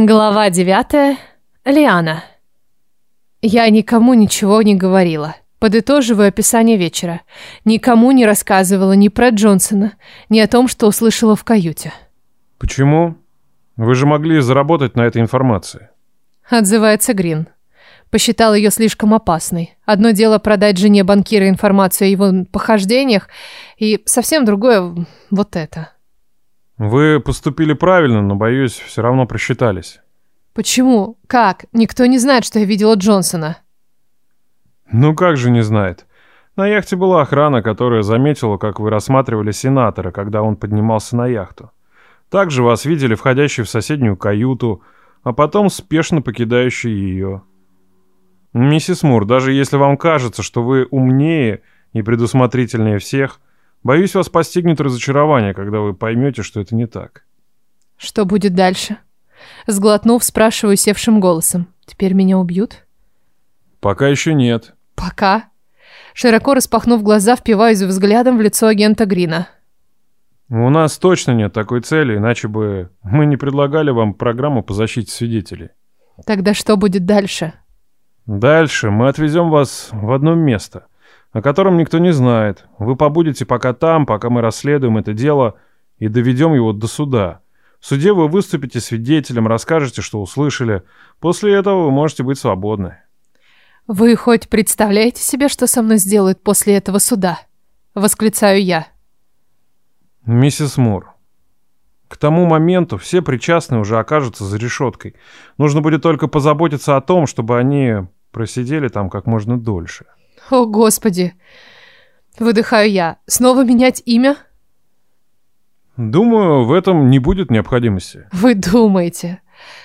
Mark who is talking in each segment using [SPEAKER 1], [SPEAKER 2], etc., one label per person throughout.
[SPEAKER 1] Глава девятая. Лиана. Я никому ничего не говорила. Подытоживаю описание вечера. Никому не рассказывала ни про Джонсона, ни о том, что услышала в каюте.
[SPEAKER 2] Почему? Вы же могли заработать на этой информации.
[SPEAKER 1] Отзывается Грин. Посчитал ее слишком опасной. Одно дело продать жене банкира информацию о его похождениях, и совсем другое вот это.
[SPEAKER 2] Вы поступили правильно, но, боюсь, все равно просчитались.
[SPEAKER 1] Почему? Как? Никто не знает, что я видела Джонсона.
[SPEAKER 2] Ну как же не знает? На яхте была охрана, которая заметила, как вы рассматривали сенатора, когда он поднимался на яхту. Также вас видели входящий в соседнюю каюту, а потом спешно покидающий ее. Миссис Мур, даже если вам кажется, что вы умнее и предусмотрительнее всех, боюсь, вас постигнет разочарование, когда вы поймете, что это не так.
[SPEAKER 1] Что будет дальше? Сглотнув, спрашиваю севшим голосом. Теперь меня убьют?
[SPEAKER 2] Пока еще нет.
[SPEAKER 1] Пока? Широко распахнув глаза, впиваюсь взглядом в лицо агента Грина.
[SPEAKER 2] У нас точно нет такой цели, иначе бы мы не предлагали вам программу по защите свидетелей.
[SPEAKER 1] Тогда что будет дальше?
[SPEAKER 2] Дальше мы отвезем вас в одно место, о котором никто не знает. Вы побудете пока там, пока мы расследуем это дело и доведем его до суда. В суде вы выступите свидетелем, расскажете, что услышали. После этого вы можете быть свободны.
[SPEAKER 1] Вы хоть представляете себе, что со мной сделают после этого суда? Восклицаю я.
[SPEAKER 2] Миссис Мур, к тому моменту все причастные уже окажутся за решеткой. Нужно будет только позаботиться о том, чтобы они Просидели там как можно дольше.
[SPEAKER 1] О, Господи. Выдыхаю я. Снова менять имя?
[SPEAKER 2] Думаю, в этом не будет необходимости.
[SPEAKER 1] Вы думаете?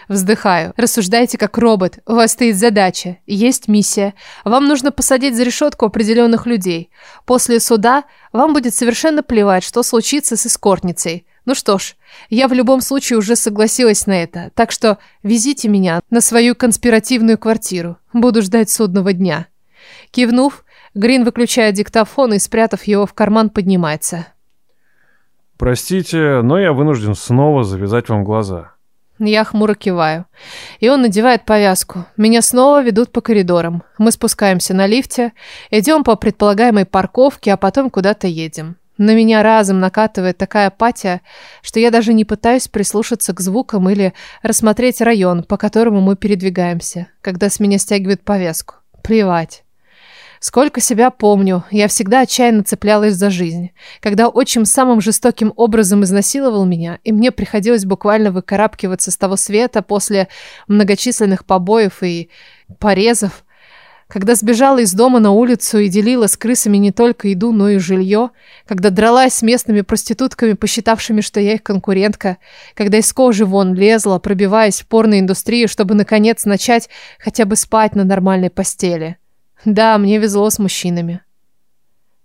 [SPEAKER 1] Вздыхаю. Рассуждайте как робот. У вас стоит задача. Есть миссия. Вам нужно посадить за решетку определенных людей. После суда вам будет совершенно плевать, что случится с эскортницей. Ну что ж, я в любом случае уже согласилась на это, так что везите меня на свою конспиративную квартиру. Буду ждать судного дня. Кивнув, Грин выключает диктофон и, спрятав его в карман, поднимается.
[SPEAKER 2] Простите, но я вынужден снова завязать вам глаза.
[SPEAKER 1] Я хмуро киваю. И он надевает повязку. Меня снова ведут по коридорам. Мы спускаемся на лифте, идем по предполагаемой парковке, а потом куда-то едем. На меня разом накатывает такая апатия, что я даже не пытаюсь прислушаться к звукам или рассмотреть район, по которому мы передвигаемся, когда с меня стягивают повязку. Плевать. Сколько себя помню, я всегда отчаянно цеплялась за жизнь. Когда отчим самым жестоким образом изнасиловал меня, и мне приходилось буквально выкарабкиваться с того света после многочисленных побоев и порезов, когда сбежала из дома на улицу и делила с крысами не только еду, но и жилье. Когда дралась с местными проститутками, посчитавшими, что я их конкурентка. Когда из кожи вон лезла, пробиваясь в порноиндустрию, чтобы, наконец, начать хотя бы спать на нормальной постели. Да, мне везло с мужчинами.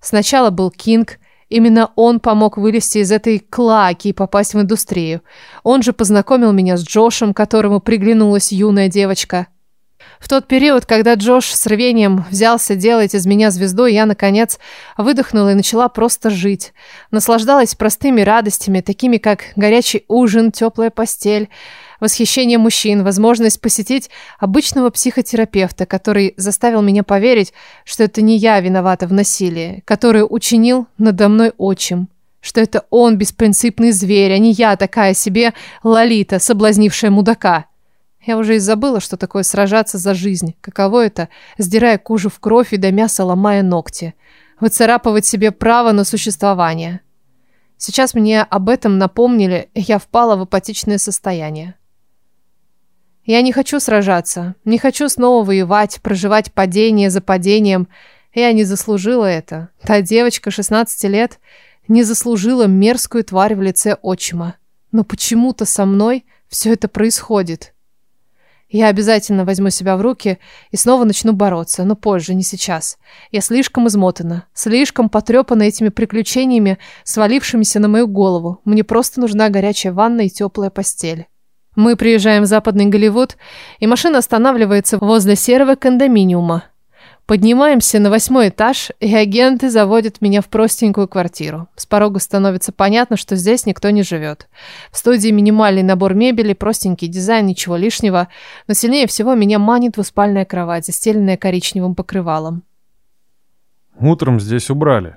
[SPEAKER 1] Сначала был Кинг. Именно он помог вылезти из этой клаки и попасть в индустрию. Он же познакомил меня с Джошем, которому приглянулась юная девочка – в тот период, когда Джош с рвением взялся делать из меня звезду, я, наконец, выдохнула и начала просто жить. Наслаждалась простыми радостями, такими как горячий ужин, теплая постель, восхищение мужчин, возможность посетить обычного психотерапевта, который заставил меня поверить, что это не я виновата в насилии, который учинил надо мной отчим. Что это он беспринципный зверь, а не я такая себе Лолита, соблазнившая мудака. Я уже и забыла, что такое сражаться за жизнь. Каково это, сдирая кожу в кровь и до мяса ломая ногти. Выцарапывать себе право на существование. Сейчас мне об этом напомнили, я впала в апатичное состояние. Я не хочу сражаться, не хочу снова воевать, проживать падение за падением. Я не заслужила это. Та девочка 16 лет не заслужила мерзкую тварь в лице отчима. Но почему-то со мной все это происходит. Я обязательно возьму себя в руки и снова начну бороться, но позже, не сейчас. Я слишком измотана, слишком потрепана этими приключениями, свалившимися на мою голову. Мне просто нужна горячая ванна и теплая постель. Мы приезжаем в западный Голливуд, и машина останавливается возле серого кондоминиума. Поднимаемся на восьмой этаж, и агенты заводят меня в простенькую квартиру. С порога становится понятно, что здесь никто не живет. В студии минимальный набор мебели, простенький дизайн, ничего лишнего. Но сильнее всего меня манит двуспальная кровать, застеленная коричневым покрывалом.
[SPEAKER 2] Утром здесь убрали.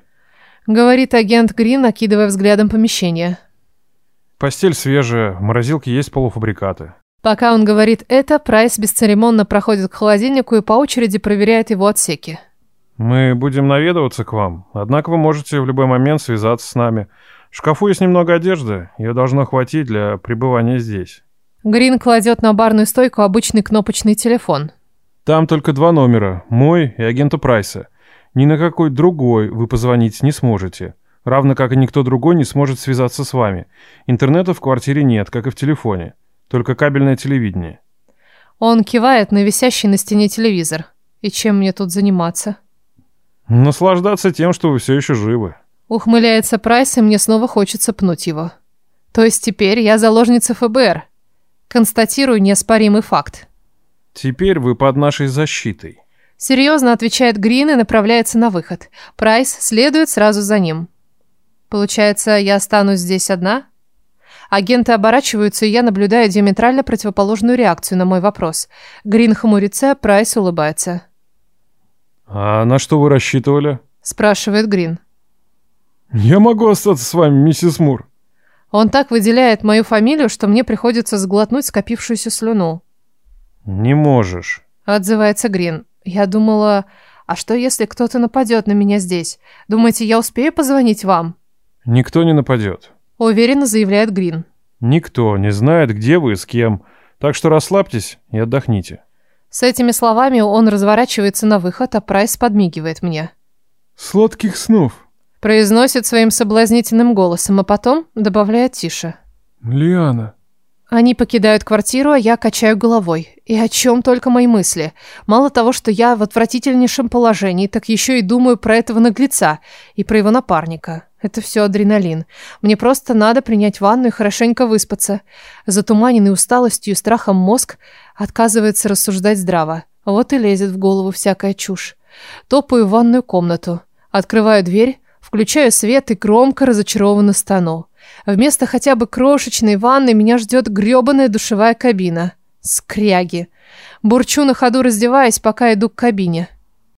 [SPEAKER 1] Говорит агент Грин, окидывая взглядом помещение.
[SPEAKER 2] Постель свежая, в морозилке есть полуфабрикаты.
[SPEAKER 1] Пока он говорит это, Прайс бесцеремонно проходит к холодильнику и по очереди проверяет его отсеки.
[SPEAKER 2] Мы будем наведываться к вам, однако вы можете в любой момент связаться с нами. В шкафу есть немного одежды, ее должно хватить для пребывания здесь.
[SPEAKER 1] Грин кладет на барную стойку обычный кнопочный телефон.
[SPEAKER 2] Там только два номера, мой и агента Прайса. Ни на какой другой вы позвонить не сможете. Равно как и никто другой не сможет связаться с вами. Интернета в квартире нет, как и в телефоне. Только кабельное телевидение.
[SPEAKER 1] Он кивает на висящий на стене телевизор. И чем мне тут заниматься?
[SPEAKER 2] Наслаждаться тем, что вы все еще живы.
[SPEAKER 1] Ухмыляется Прайс, и мне снова хочется пнуть его. То есть теперь я заложница ФБР. Констатирую неоспоримый факт.
[SPEAKER 2] Теперь вы под нашей защитой.
[SPEAKER 1] Серьезно отвечает Грин и направляется на выход. Прайс следует сразу за ним. Получается, я останусь здесь одна? Агенты оборачиваются, и я наблюдаю диаметрально противоположную реакцию на мой вопрос. Грин хмурится, Прайс улыбается.
[SPEAKER 2] «А на что вы рассчитывали?»
[SPEAKER 1] Спрашивает Грин.
[SPEAKER 2] «Я могу остаться с вами, миссис Мур».
[SPEAKER 1] Он так выделяет мою фамилию, что мне приходится сглотнуть скопившуюся слюну.
[SPEAKER 2] «Не можешь», —
[SPEAKER 1] отзывается Грин. Я думала, а что если кто-то нападет на меня здесь? Думаете, я успею позвонить вам?
[SPEAKER 2] «Никто не нападет».
[SPEAKER 1] Уверенно заявляет Грин.
[SPEAKER 2] Никто не знает, где вы и с кем, так что расслабьтесь и отдохните.
[SPEAKER 1] С этими словами он разворачивается на выход, а Прайс подмигивает мне.
[SPEAKER 2] Сладких снов.
[SPEAKER 1] Произносит своим соблазнительным голосом, а потом добавляет тише.
[SPEAKER 2] Лиана.
[SPEAKER 1] Они покидают квартиру, а я качаю головой. И о чем только мои мысли. Мало того, что я в отвратительнейшем положении, так еще и думаю про этого наглеца и про его напарника. Это все адреналин. Мне просто надо принять ванну и хорошенько выспаться. Затуманенный усталостью и страхом мозг отказывается рассуждать здраво. Вот и лезет в голову всякая чушь. Топаю в ванную комнату. Открываю дверь, включаю свет и громко разочарованно стану. Вместо хотя бы крошечной ванны меня ждет грёбаная душевая кабина. Скряги. Бурчу на ходу раздеваясь, пока иду к кабине.